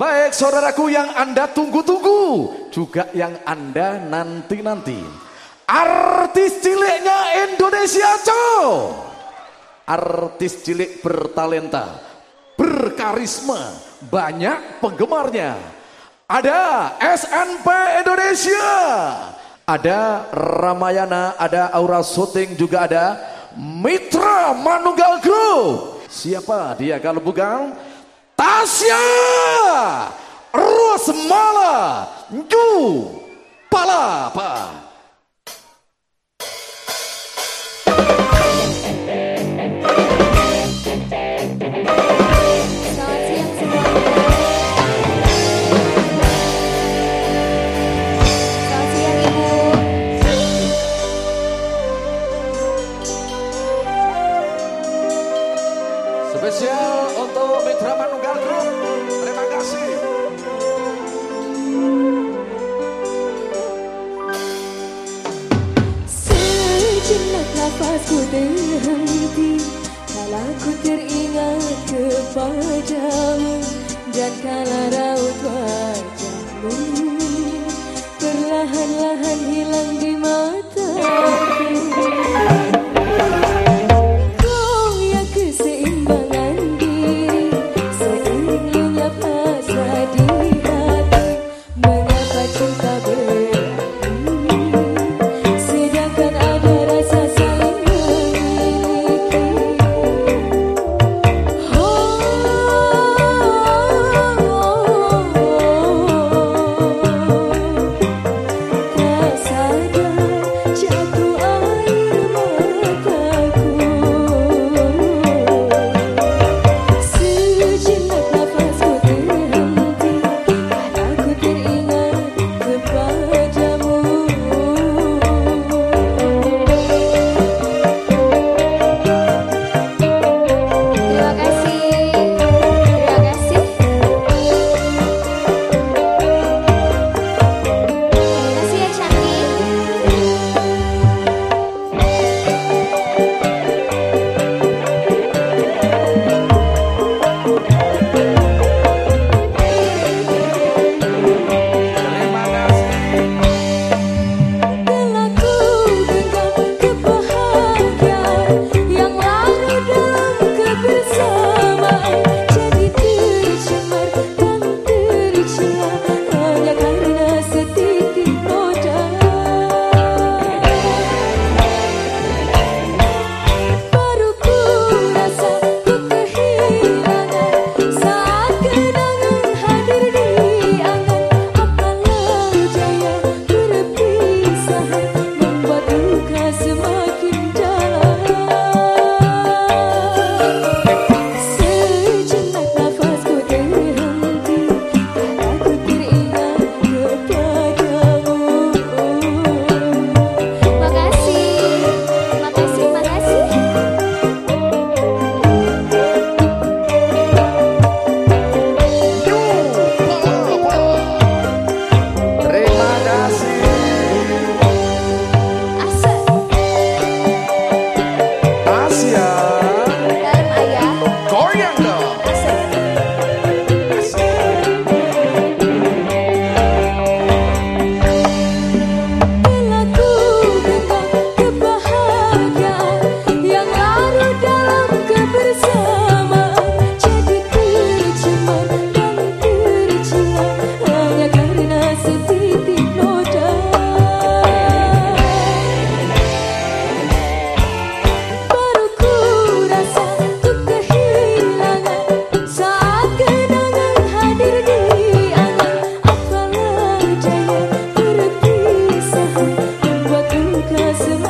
Baik saudaraku yang Anda tunggu-tunggu, juga yang Anda nanti-nanti. Artis ciliknya Indonesia, cow. Artis cilik bertalenta, berkarisma, banyak penggemarnya. Ada SNP Indonesia, ada Ramayana, ada Aura Shooting, juga ada Mitra Manunggal Group. Siapa dia kalau bukan Tasya Rosmala Ju Palapa. Kepadamu Dan kala Yes,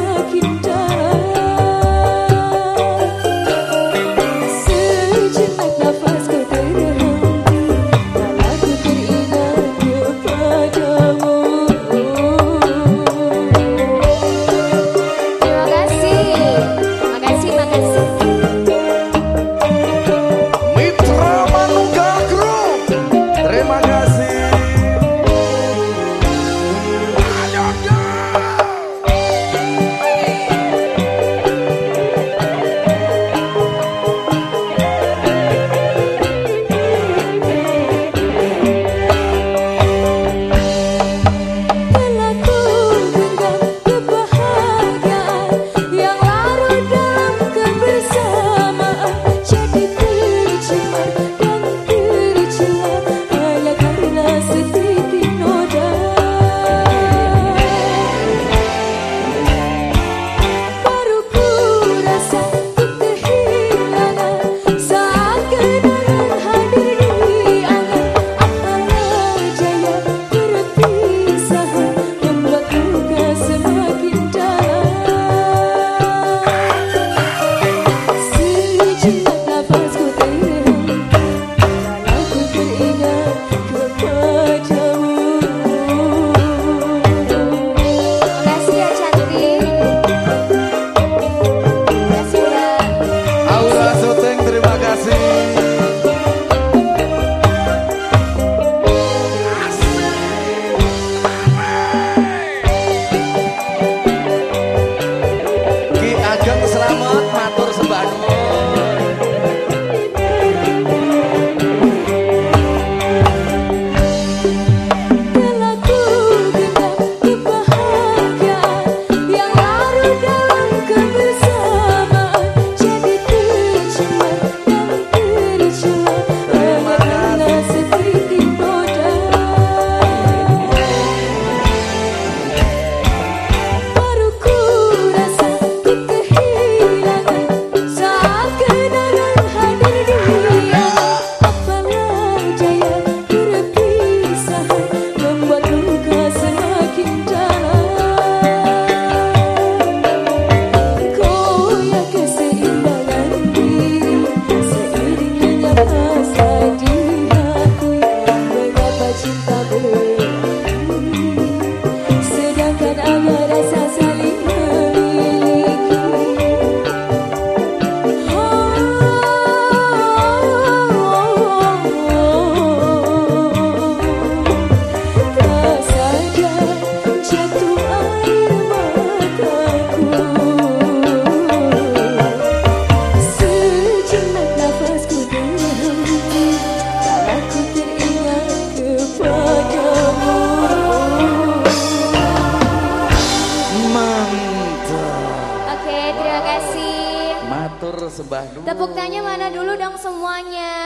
sembah dulu. Tepuk tangannya mana dulu dong semuanya.